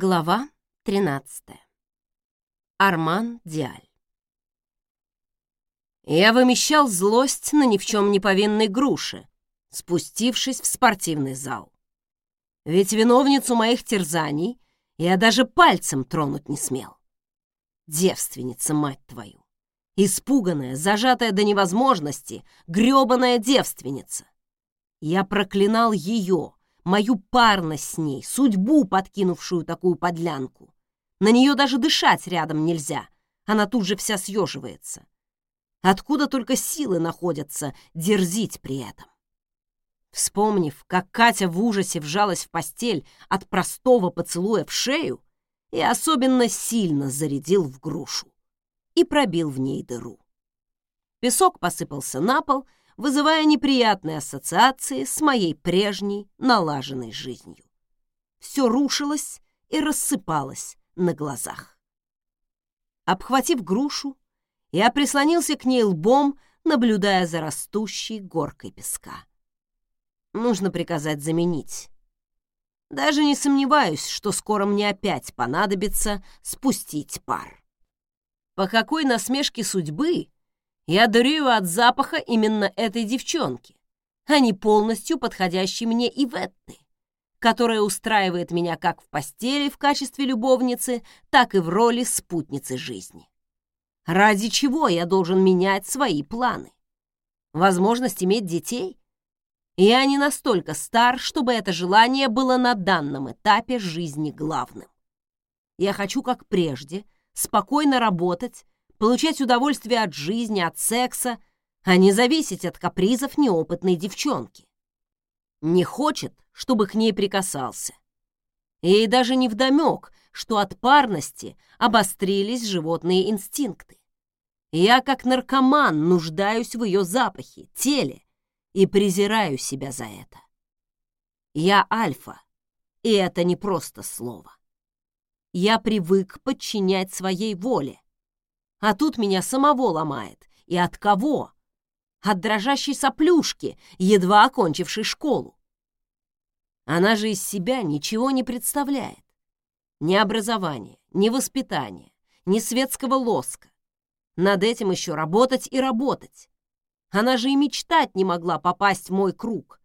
Глава 13. Арман Диаль. Я вымещал злость на ни в чем не повинной груши, спустившись в спортивный зал. Ведь виновницу моих терзаний я даже пальцем тронуть не смел. Девственница, мать твою! Испуганная, зажатая до невозможности, грёбаная девственница! Я проклинал ее, мою парность с ней, судьбу, подкинувшую такую подлянку. На нее даже дышать рядом нельзя, она тут же вся съеживается. Откуда только силы находятся дерзить при этом? Вспомнив, как Катя в ужасе вжалась в постель от простого поцелуя в шею, я особенно сильно зарядил в грушу и пробил в ней дыру. Песок посыпался на пол, вызывая неприятные ассоциации с моей прежней налаженной жизнью. Все рушилось и рассыпалось на глазах. Обхватив грушу, я прислонился к ней лбом, наблюдая за растущей горкой песка. Нужно приказать заменить. Даже не сомневаюсь, что скоро мне опять понадобится спустить пар. По какой насмешке судьбы я дурею от запаха именно этой девчонки, а не полностью подходящей мне Иветты, которая устраивает меня как в постели в качестве любовницы, так и в роли спутницы жизни. Ради чего я должен менять свои планы? Возможность иметь детей? Я не настолько стар, чтобы это желание было на данном этапе жизни главным. Я хочу, как прежде, спокойно работать, получать удовольствие от жизни, от секса, а не зависеть от капризов неопытной девчонки. Не хочет, чтобы к ней прикасался. Ей даже не вдомек, что от парности обострились животные инстинкты. Я, как наркоман, нуждаюсь в ее запахе, теле и презираю себя за это. Я альфа, и это не просто слово. Я привык подчинять своей воле, а тут меня самого ломает. И от кого? От дрожащей соплюшки, едва окончившей школу. Она же из себя ничего не представляет. Ни образования, ни воспитания, ни светского лоска. Над этим еще работать и работать. Она же и мечтать не могла попасть в мой круг.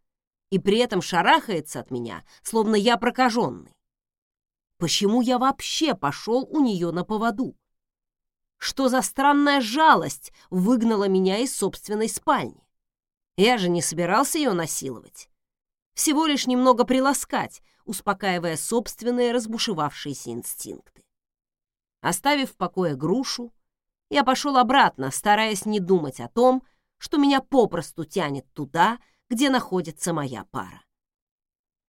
И при этом шарахается от меня, словно я прокаженный. Почему я вообще пошел у нее на поводу? Что за странная жалость выгнала меня из собственной спальни? Я же не собирался ее насиловать. Всего лишь немного приласкать, успокаивая собственные разбушевавшиеся инстинкты. Оставив в покое грушу, я пошел обратно, стараясь не думать о том, что меня попросту тянет туда, где находится моя пара.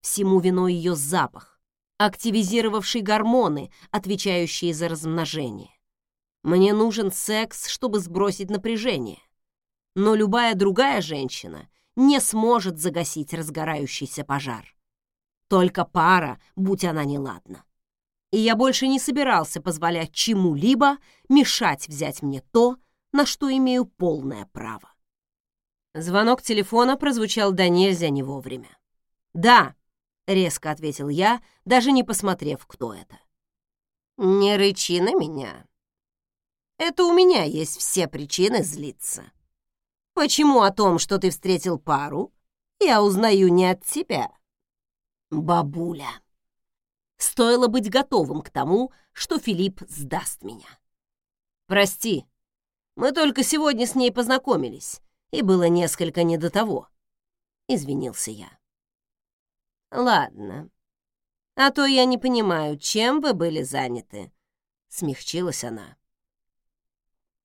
Всему виной ее запах, активизировавший гормоны, отвечающие за размножение. Мне нужен секс, чтобы сбросить напряжение. Но любая другая женщина не сможет загасить разгорающийся пожар. Только пара, будь она неладна. И я больше не собирался позволять чему-либо мешать взять мне то, на что имею полное право. Звонок телефона прозвучал до нельзя не вовремя. «Да», — резко ответил я, даже не посмотрев, кто это. «Не рычи на меня», это у меня есть все причины злиться. Почему о том, что ты встретил пару, я узнаю не от тебя? Бабуля. Стоило быть готовым к тому, что Филипп сдаст меня. Прости, мы только сегодня с ней познакомились, и было несколько не до того. Извинился я. Ладно. А то я не понимаю, чем вы были заняты. Смягчилась она.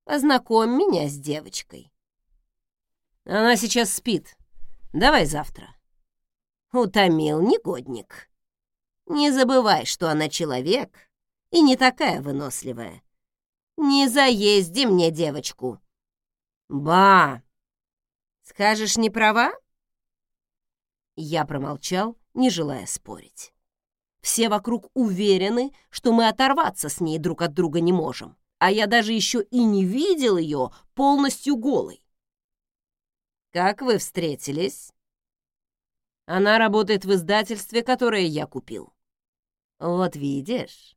Познакомь меня с девочкой. Она сейчас спит. Давай завтра. Утомил негодник. Не забывай, что она человек и не такая выносливая. Не заезди мне девочку. Ба! Скажешь, не права? Я промолчал, не желая спорить. Все вокруг уверены, что мы оторваться с ней друг от друга не можем а я даже еще и не видел ее полностью голой. Как вы встретились? Она работает в издательстве, которое я купил. Вот видишь,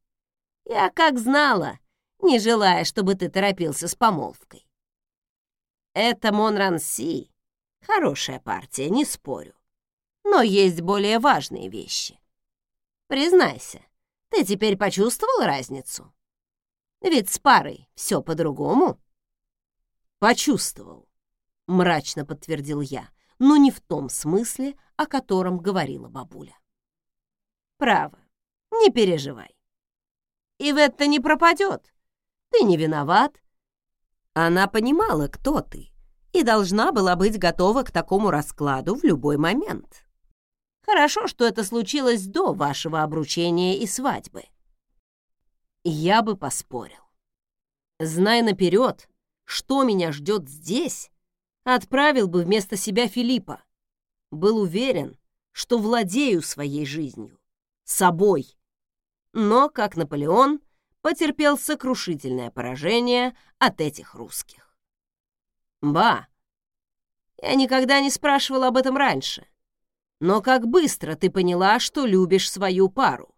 я как знала, не желая, чтобы ты торопился с помолвкой. Это Монранси. Хорошая партия, не спорю. Но есть более важные вещи. Признайся, ты теперь почувствовал разницу? Ведь с парой все по-другому. Почувствовал, мрачно подтвердил я, но не в том смысле, о котором говорила бабуля. Право, не переживай. И в это не пропадет. Ты не виноват. Она понимала, кто ты, и должна была быть готова к такому раскладу в любой момент. Хорошо, что это случилось до вашего обручения и свадьбы. Я бы поспорил. Зная наперед, что меня ждет здесь, отправил бы вместо себя Филиппа. Был уверен, что владею своей жизнью, собой. Но, как Наполеон, потерпел сокрушительное поражение от этих русских. Ба, я никогда не спрашивал об этом раньше. Но как быстро ты поняла, что любишь свою пару?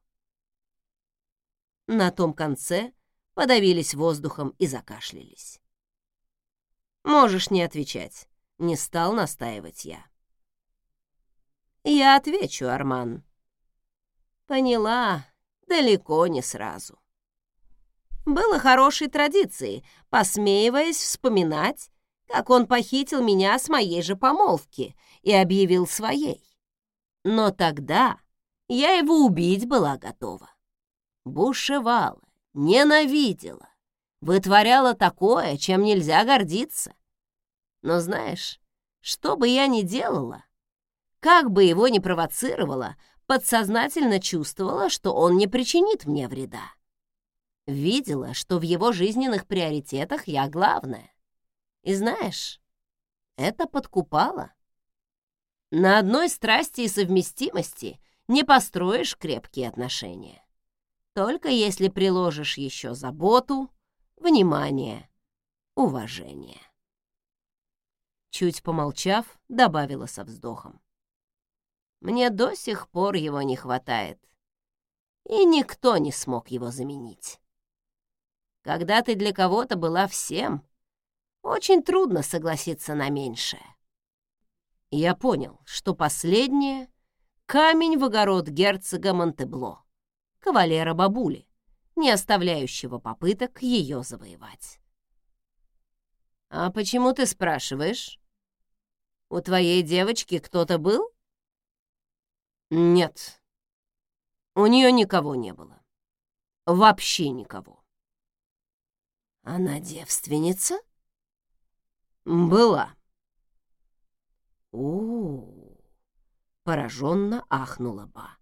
На том конце подавились воздухом и закашлялись. Можешь не отвечать, не стал настаивать я. Я отвечу, Арман. Поняла, далеко не сразу. Было хорошей традицией, посмеиваясь вспоминать, как он похитил меня с моей же помолвки и объявил своей. Но тогда я его убить была готова. Бушевала, ненавидела, вытворяла такое, чем нельзя гордиться. Но знаешь, что бы я ни делала, как бы его ни провоцировала, подсознательно чувствовала, что он не причинит мне вреда. Видела, что в его жизненных приоритетах я главная. И знаешь, это подкупало. На одной страсти и совместимости не построишь крепкие отношения. Только если приложишь еще заботу, внимание, уважение. Чуть помолчав, добавила со вздохом. Мне до сих пор его не хватает, и никто не смог его заменить. Когда ты для кого-то была всем, очень трудно согласиться на меньшее я понял, что последнее — камень в огород герцога Монтебло, кавалера бабули, не оставляющего попыток ее завоевать. «А почему ты спрашиваешь? У твоей девочки кто-то был?» «Нет, у нее никого не было. Вообще никого». «Она девственница?» «Была», о, пораженно ахнула Ба.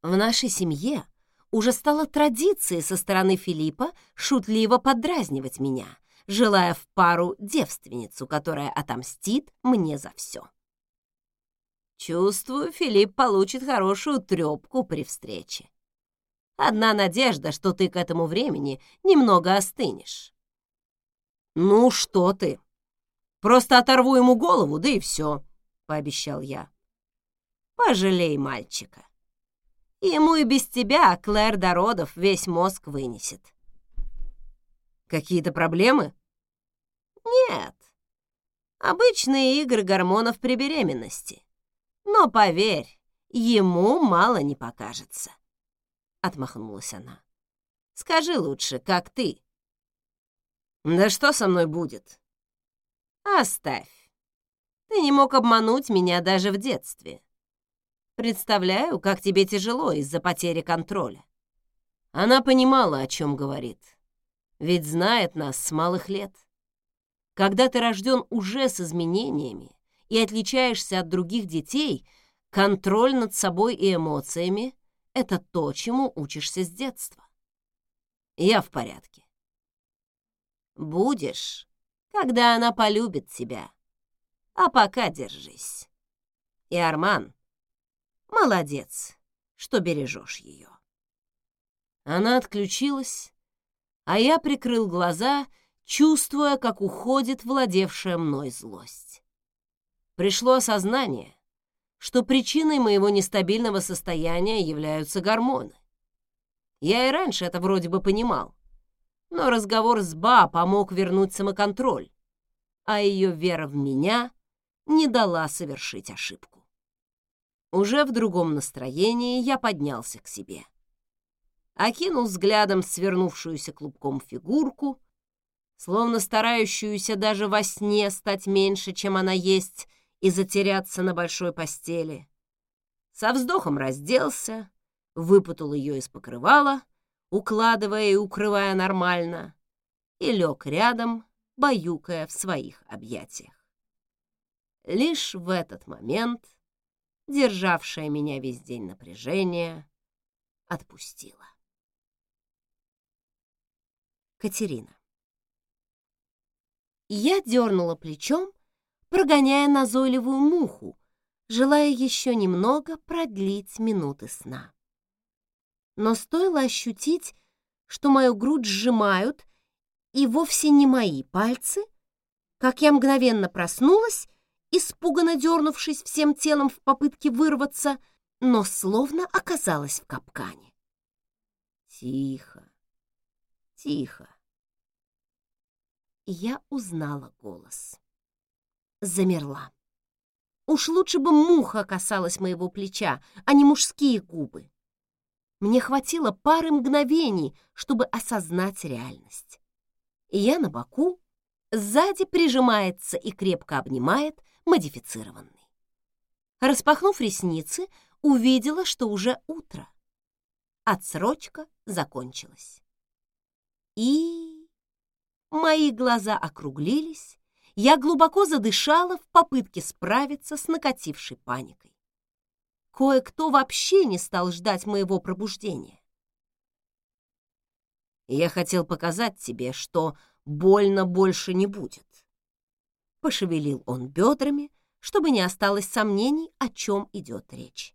В нашей семье уже стало традицией со стороны Филиппа шутливо подразнивать меня, желая в пару девственницу, которая отомстит мне за все. Чувствую, Филипп получит хорошую трепку при встрече. Одна надежда, что ты к этому времени немного остынешь. Ну что ты? Просто оторву ему голову, да и все. — пообещал я. «Пожалей мальчика. Ему и без тебя Клэр Дородов весь мозг вынесет». «Какие-то проблемы?» «Нет. Обычные игры гормонов при беременности. Но поверь, ему мало не покажется». Отмахнулась она. «Скажи лучше, как ты?» «Да что со мной будет?» «Оставь. Ты не мог обмануть меня даже в детстве. Представляю, как тебе тяжело из-за потери контроля. Она понимала, о чем говорит, ведь знает нас с малых лет. Когда ты рожден уже с изменениями и отличаешься от других детей, контроль над собой и эмоциями — это то, чему учишься с детства. Я в порядке. Будешь, когда она полюбит тебя. А пока держись. И Арман, молодец, что бережешь ее. Она отключилась, а я прикрыл глаза, чувствуя, как уходит владевшая мной злость. Пришло осознание, что причиной моего нестабильного состояния являются гормоны. Я и раньше это вроде бы понимал. Но разговор с Ба помог вернуть самоконтроль, а ее вера в меня не дала совершить ошибку. Уже в другом настроении я поднялся к себе. Окинул взглядом свернувшуюся клубком фигурку, словно старающуюся даже во сне стать меньше, чем она есть, и затеряться на большой постели. Со вздохом разделся, выпутал ее из покрывала, укладывая и укрывая нормально, и лег рядом, баюкая в своих объятиях. Лишь в этот момент державшее меня весь день напряжение отпустило. Катерина. Я дернула плечом, прогоняя назойливую муху, желая еще немного продлить минуты сна. Но стоило ощутить, что мою грудь сжимают, и вовсе не мои пальцы, как я мгновенно проснулась испуганно дернувшись всем телом в попытке вырваться, но словно оказалась в капкане. Тихо, тихо. Я узнала голос. Замерла. Уж лучше бы муха касалась моего плеча, а не мужские губы. Мне хватило пары мгновений, чтобы осознать реальность. И я на боку, сзади прижимается и крепко обнимает модифицированный. Распахнув ресницы, увидела, что уже утро. Отсрочка закончилась. И мои глаза округлились, я глубоко задышала в попытке справиться с накатившей паникой. Кое-кто вообще не стал ждать моего пробуждения. Я хотел показать тебе, что больно больше не будет. Пошевелил он бедрами, чтобы не осталось сомнений, о чем идет речь.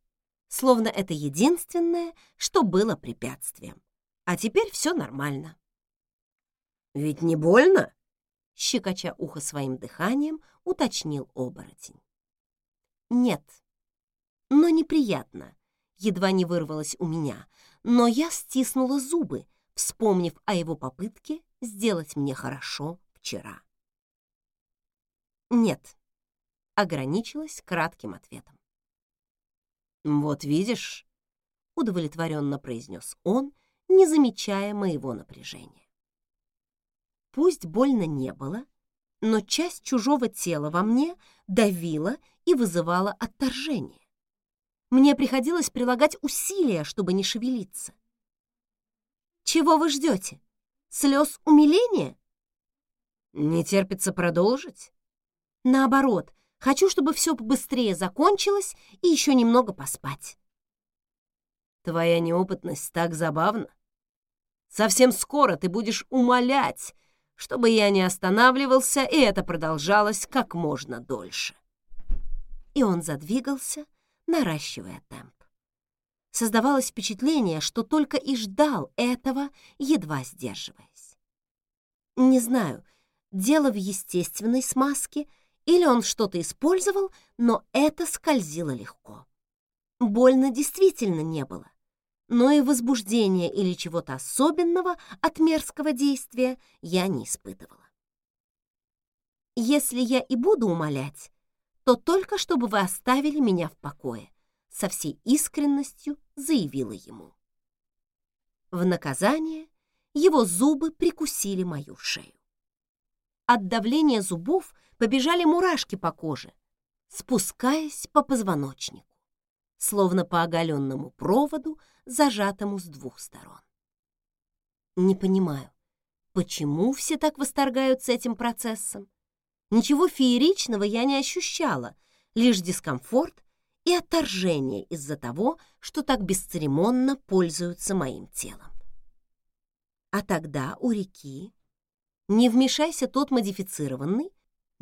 Словно это единственное, что было препятствием. А теперь все нормально. «Ведь не больно?» Щекоча ухо своим дыханием, уточнил оборотень. «Нет, но неприятно», едва не вырвалось у меня, но я стиснула зубы, вспомнив о его попытке сделать мне хорошо вчера. «Нет», — ограничилась кратким ответом. «Вот видишь», — удовлетворенно произнес он, не замечая моего напряжения. Пусть больно не было, но часть чужого тела во мне давила и вызывала отторжение. Мне приходилось прилагать усилия, чтобы не шевелиться. «Чего вы ждете? Слез умиления?» «Не терпится продолжить?» Наоборот, хочу, чтобы все побыстрее закончилось и еще немного поспать. Твоя неопытность так забавна. Совсем скоро ты будешь умолять, чтобы я не останавливался, и это продолжалось как можно дольше. И он задвигался, наращивая темп. Создавалось впечатление, что только и ждал этого, едва сдерживаясь. Не знаю, дело в естественной смазке — или он что-то использовал, но это скользило легко. Больно действительно не было, но и возбуждения или чего-то особенного от мерзкого действия я не испытывала. «Если я и буду умолять, то только чтобы вы оставили меня в покое», со всей искренностью заявила ему. В наказание его зубы прикусили мою шею. От давления зубов побежали мурашки по коже, спускаясь по позвоночнику, словно по оголенному проводу, зажатому с двух сторон. Не понимаю, почему все так восторгаются этим процессом? Ничего фееричного я не ощущала, лишь дискомфорт и отторжение из-за того, что так бесцеремонно пользуются моим телом. А тогда у реки не вмешайся тот модифицированный,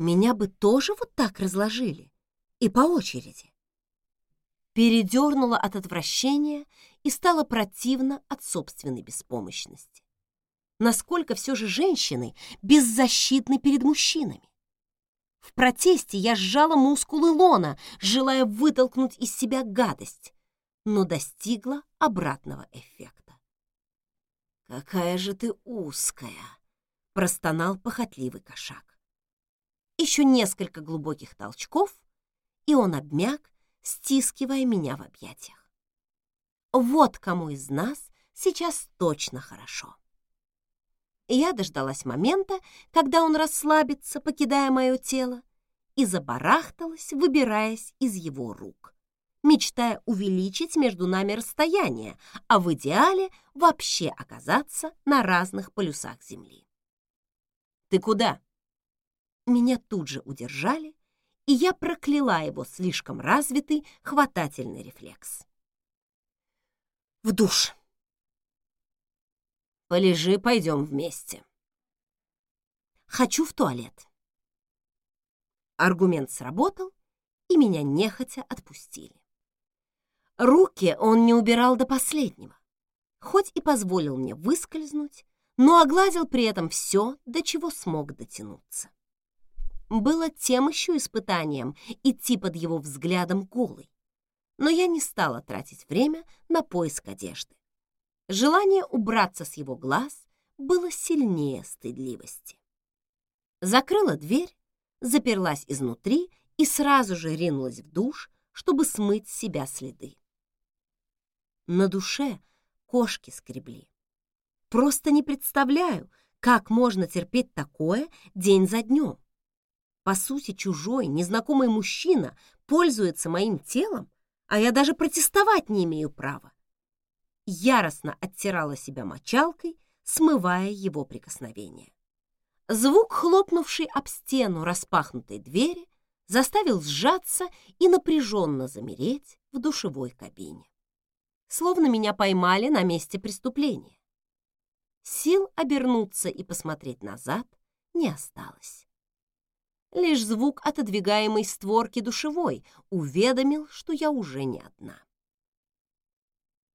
меня бы тоже вот так разложили. И по очереди. Передернула от отвращения и стало противно от собственной беспомощности. Насколько все же женщины беззащитны перед мужчинами. В протесте я сжала мускулы лона, желая вытолкнуть из себя гадость, но достигла обратного эффекта. «Какая же ты узкая!» — простонал похотливый кошак. Еще несколько глубоких толчков, и он обмяк, стискивая меня в объятиях. Вот кому из нас сейчас точно хорошо. Я дождалась момента, когда он расслабится, покидая мое тело, и забарахталась, выбираясь из его рук, мечтая увеличить между нами расстояние, а в идеале вообще оказаться на разных полюсах Земли. «Ты куда?» Меня тут же удержали, и я прокляла его слишком развитый хватательный рефлекс. «В душ!» «Полежи, пойдем вместе». «Хочу в туалет». Аргумент сработал, и меня нехотя отпустили. Руки он не убирал до последнего, хоть и позволил мне выскользнуть, но огладил при этом все, до чего смог дотянуться. Было тем еще испытанием идти под его взглядом голой, но я не стала тратить время на поиск одежды. Желание убраться с его глаз было сильнее стыдливости. Закрыла дверь заперлась изнутри и сразу же ринулась в душ, чтобы смыть с себя следы. На душе кошки скребли. Просто не представляю, как можно терпеть такое день за днем. По сути, чужой, незнакомый мужчина пользуется моим телом, а я даже протестовать не имею права. Яростно оттирала себя мочалкой, смывая его прикосновение. Звук, хлопнувший об стену распахнутой двери, заставил сжаться и напряженно замереть в душевой кабине. Словно меня поймали на месте преступления. Сил обернуться и посмотреть назад не осталось. Лишь звук отодвигаемой створки душевой уведомил, что я уже не одна.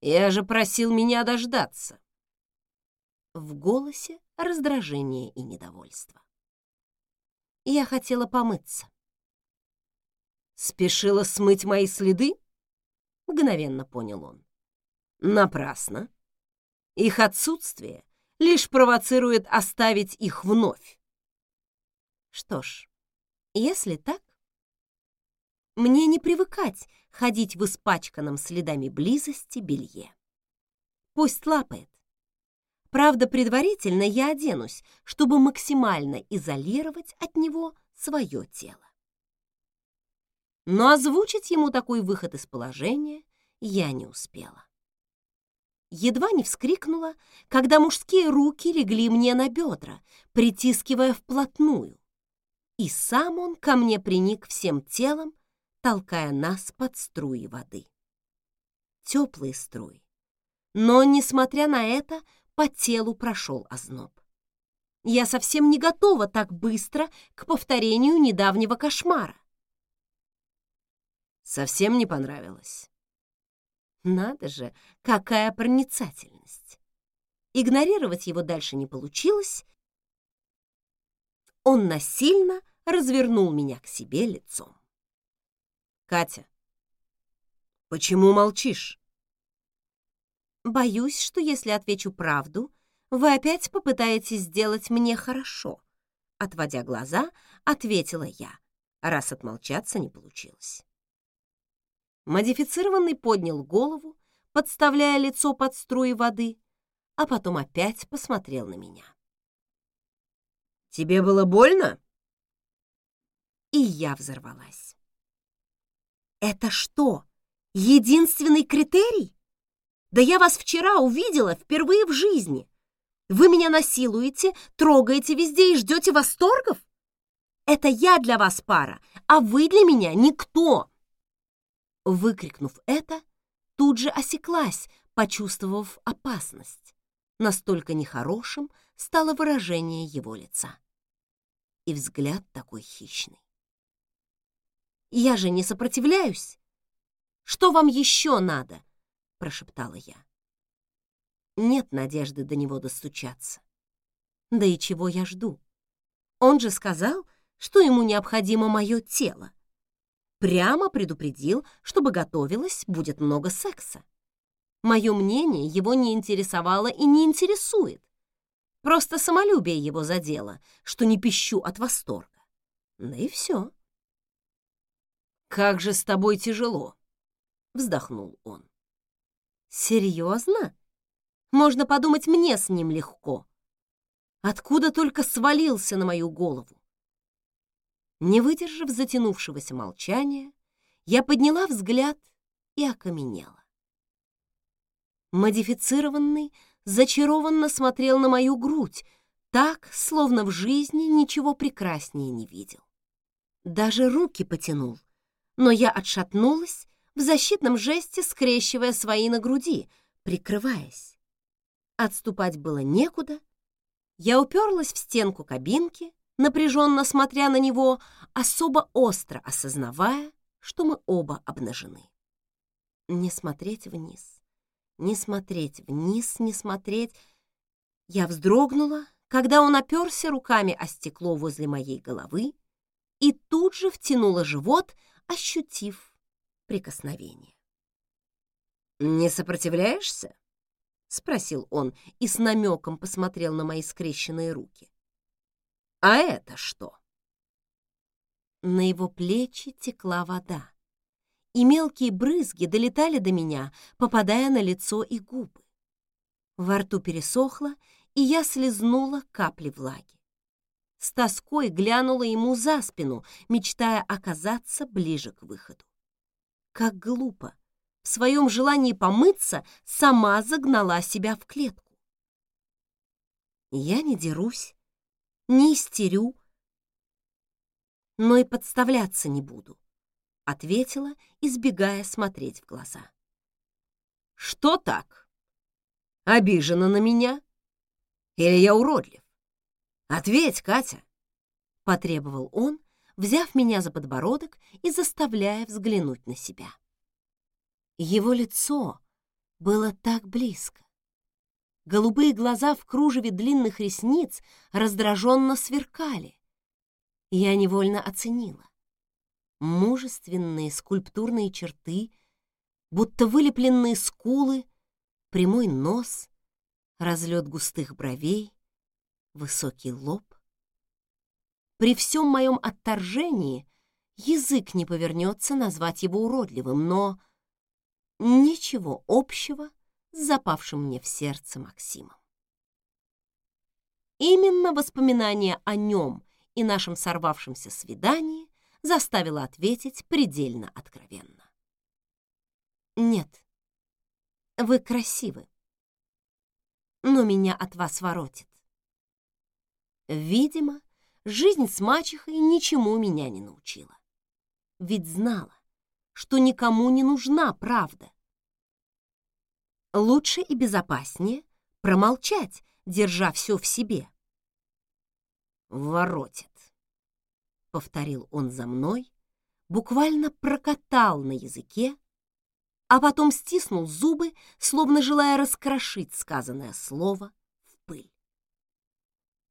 «Я же просил меня дождаться!» В голосе раздражение и недовольство. Я хотела помыться. «Спешила смыть мои следы?» — мгновенно понял он. «Напрасно. Их отсутствие лишь провоцирует оставить их вновь». Что ж, если так, мне не привыкать ходить в испачканном следами близости белье. Пусть лапает, Правда, предварительно я оденусь, чтобы максимально изолировать от него свое тело. Но озвучить ему такой выход из положения я не успела. Едва не вскрикнула, когда мужские руки легли мне на бедра, притискивая вплотную. И сам он ко мне приник всем телом, толкая нас под струи воды. Теплые струи. Но, несмотря на это, по телу прошел озноб. Я совсем не готова так быстро к повторению недавнего кошмара. Совсем не понравилось. Надо же, какая проницательность. Игнорировать его дальше не получилось. Он насильно развернул меня к себе лицом. «Катя, почему молчишь?» Боюсь, что если отвечу правду, вы опять попытаетесь сделать мне хорошо. Отводя глаза, ответила я, раз отмолчаться не получилось. Модифицированный поднял голову, подставляя лицо под струи воды, а потом опять посмотрел на меня. «Тебе было больно?» И я взорвалась. «Это что, единственный критерий? Да я вас вчера увидела впервые в жизни. Вы меня насилуете, трогаете везде и ждете восторгов? Это я для вас пара, а вы для меня никто!» Выкрикнув это, тут же осеклась, почувствовав опасность. Настолько нехорошим стало выражение его лица. И взгляд такой хищный. «Я же не сопротивляюсь! Что вам еще надо?» — прошептала я. Нет надежды до него достучаться. Да и чего я жду? Он же сказал, что ему необходимо мое тело. Прямо предупредил, чтобы готовилась, будет много секса. Мое мнение его не интересовало и не интересует. Просто самолюбие его задело, что не пищу от восторга. Да и все. «Как же с тобой тяжело!» — вздохнул он. «Серьезно? Можно подумать, мне с ним легко. Откуда только свалился на мою голову?» Не выдержав затянувшегося молчания, я подняла взгляд и окаменела. Модифицированный зачарованно смотрел на мою грудь, так, словно в жизни ничего прекраснее не видел. Даже руки потянул, но я отшатнулась в защитном жесте, скрещивая свои на груди, прикрываясь. Отступать было некуда. Я уперлась в стенку кабинки, напряженно смотря на него, особо остро осознавая, что мы оба обнажены. Не смотреть вниз, не смотреть вниз, не смотреть. Я вздрогнула, когда он оперся руками о стекло возле моей головы и тут же втянула живот, ощутив прикосновение. «Не сопротивляешься?» — спросил он и с намеком посмотрел на мои скрещенные руки. «А это что?» На его плечи текла вода, и мелкие брызги долетали до меня, попадая на лицо и губы. Во рту пересохло, и я слезнула капли влаги. С тоской глянула ему за спину, мечтая оказаться ближе к выходу. Как глупо! В своем желании помыться сама загнала себя в клетку. Я не дерусь, не истерю, но и подставляться не буду, ответила, избегая смотреть в глаза. Что так? Обижена на меня? Или я уродлив? Ответь, Катя, потребовал он, взяв меня за подбородок и заставляя взглянуть на себя. Его лицо было так близко. Голубые глаза в кружеве длинных ресниц раздраженно сверкали, я невольно оценила. Мужественные скульптурные черты, будто вылепленные скулы, прямой нос, разлет густых бровей, высокий лоб. При всем моем отторжении язык не повернется назвать его уродливым, но ничего общего с запавшим мне в сердце Максимом. Именно воспоминания о нем и нашем сорвавшемся свидании заставила ответить предельно откровенно. «Нет, вы красивы, но меня от вас воротит. Видимо, жизнь с мачехой ничему меня не научила. Ведь знала, что никому не нужна правда. Лучше и безопаснее промолчать, держа все в себе воротит. Повторил он за мной, буквально прокатал на языке, а потом стиснул зубы, словно желая раскрошить сказанное слово.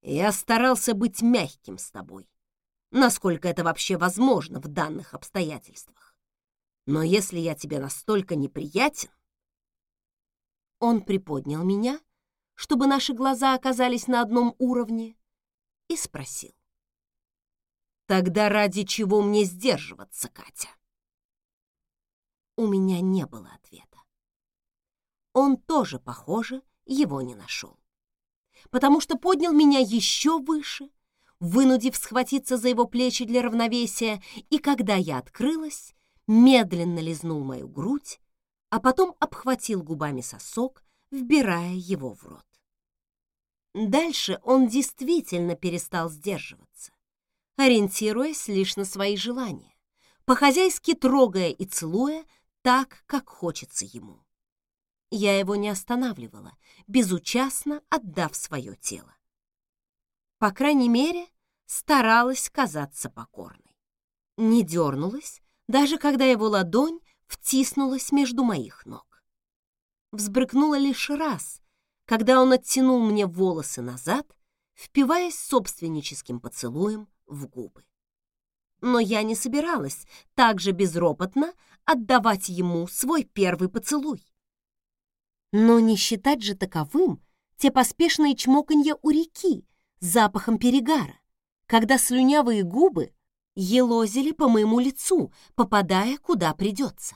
Я старался быть мягким с тобой, насколько это вообще возможно в данных обстоятельствах. Но если я тебе настолько неприятен... Он приподнял меня, чтобы наши глаза оказались на одном уровне, и спросил. «Тогда ради чего мне сдерживаться, Катя?» У меня не было ответа. Он тоже, похоже, его не нашел. Потому что поднял меня еще выше, вынудив схватиться за его плечи для равновесия, и когда я открылась, медленно лизнул мою грудь, а потом обхватил губами сосок, вбирая его в рот. Дальше он действительно перестал сдерживаться, ориентируясь лишь на свои желания, по-хозяйски трогая и целуя так, как хочется ему. Я его не останавливала, безучастно отдав свое тело. По крайней мере, старалась казаться покорной. Не дернулась, даже когда его ладонь втиснулась между моих ног. Взбрыкнула лишь раз, когда он оттянул мне волосы назад, впиваясь собственническим поцелуем в губы. Но я не собиралась так же безропотно отдавать ему свой первый поцелуй. Но не считать же таковым те поспешные чмоканья у реки с запахом перегара, когда слюнявые губы елозили по моему лицу, попадая куда придется.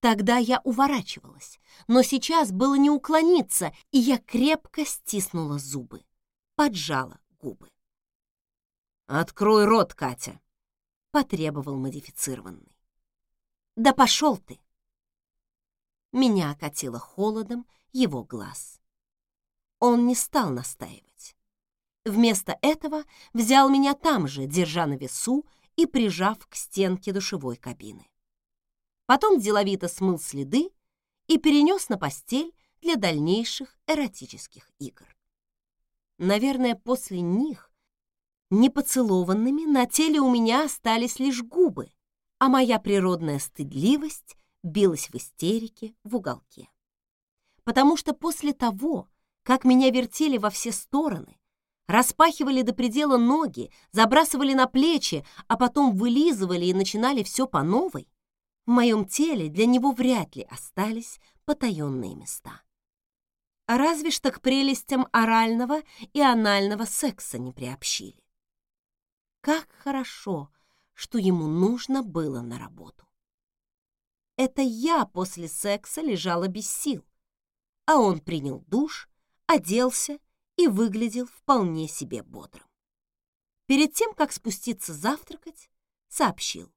Тогда я уворачивалась, но сейчас было не уклониться, и я крепко стиснула зубы, поджала губы. «Открой рот, Катя!» — потребовал модифицированный. «Да пошел ты!» Меня окатило холодом его глаз. Он не стал настаивать. Вместо этого взял меня там же, держа на весу и прижав к стенке душевой кабины. Потом деловито смыл следы и перенес на постель для дальнейших эротических игр. Наверное, после них Непоцелованными на теле у меня остались лишь губы, а моя природная стыдливость билась в истерике в уголке. Потому что после того, как меня вертели во все стороны, распахивали до предела ноги, забрасывали на плечи, а потом вылизывали и начинали все по новой, в моем теле для него вряд ли остались потаенные места. Разве что к прелестям орального и анального секса не приобщили. Как хорошо, что ему нужно было на работу. Это я после секса лежала без сил, а он принял душ, оделся и выглядел вполне себе бодрым. Перед тем, как спуститься завтракать, сообщил.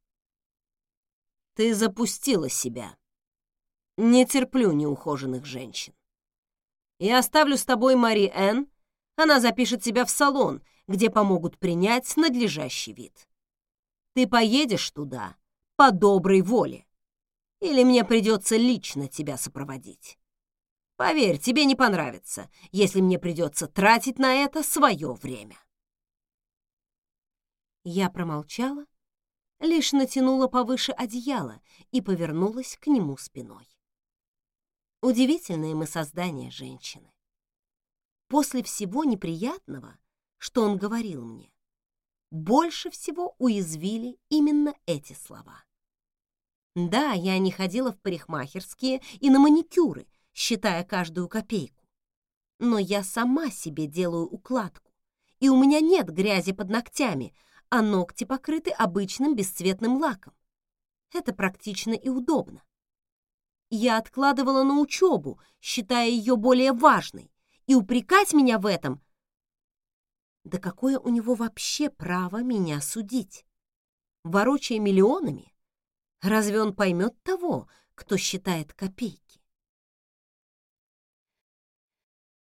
«Ты запустила себя. Не терплю неухоженных женщин. Я оставлю с тобой Мари Энн, она запишет тебя в салон, где помогут принять надлежащий вид. Ты поедешь туда по доброй воле, или мне придется лично тебя сопроводить. Поверь, тебе не понравится, если мне придется тратить на это свое время. Я промолчала, лишь натянула повыше одеяло и повернулась к нему спиной. Удивительные мы создания женщины. После всего неприятного, что он говорил мне, больше всего уязвили именно эти слова. Да, я не ходила в парикмахерские и на маникюры, считая каждую копейку. Но я сама себе делаю укладку, и у меня нет грязи под ногтями, а ногти покрыты обычным бесцветным лаком. Это практично и удобно. Я откладывала на учебу, считая ее более важной, и упрекать меня в этом да какое у него вообще право меня судить? Ворочая миллионами, разве он поймет того, кто считает копейки?